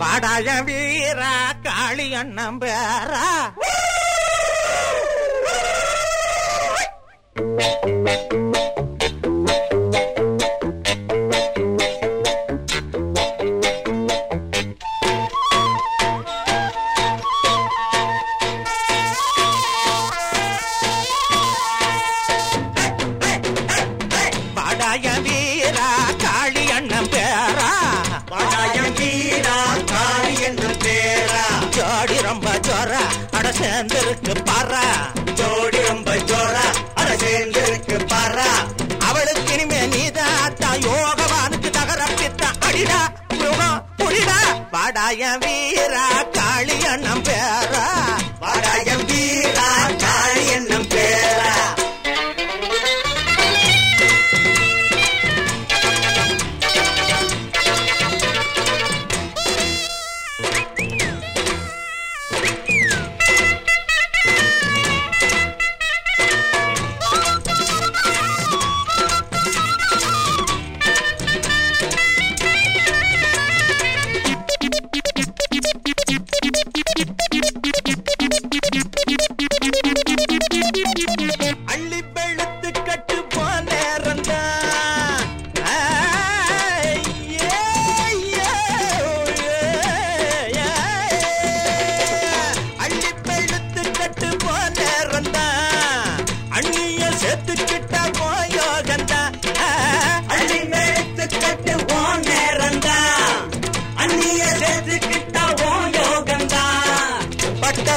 பாடாய வீரா காளி அண்ணம் பேரா. பாடாய வீரா காளி அண்ணம் பேரா. சேர்ந்திருக்கு பாரா. ஜோடி ரொம்ப ஜோரா. அட சேர்ந்திருக்கு பாரா. அவளுக்கு இனிமே நீதாத்தா யோகவானுக்கு தகரப்பித்தா அடிடா யோகம் புரிடா. வாடாய வீரா காளி அண்ணன் பேரா.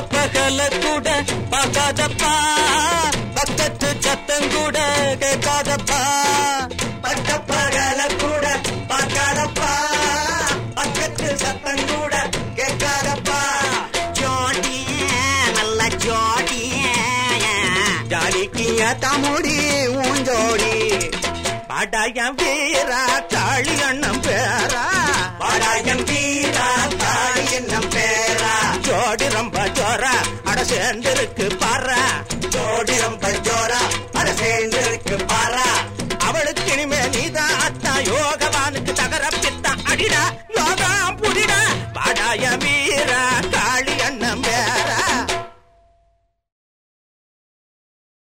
பகல கூட பார்க்காதப்பா. பக்கத்து சத்தம் கூட கேட்காதப்பா. பட்ட பகல கூட பார்க்காதப்பா. பக்கத்து சத்தம் கூட கேட்காதப்பா. ஜோடிய நல்ல ஜோடிய. ஜாலிக்கிய தமுடி ஊஞ்சோடி. படயம் வீரா தாழி அண்ணம் பேர். ரொம்ப ஜோரா அட சேர்ந்திருக்கு பாரா. ஜோடி ரொம்ப ஜோரா அட சேர்ந்திருக்கு பாரா. அவளுக்கு இனிமே நீதான் அத்தா யோகவானுக்கு தகர பித்தா அடிடா யோகா புடிடா பாடாய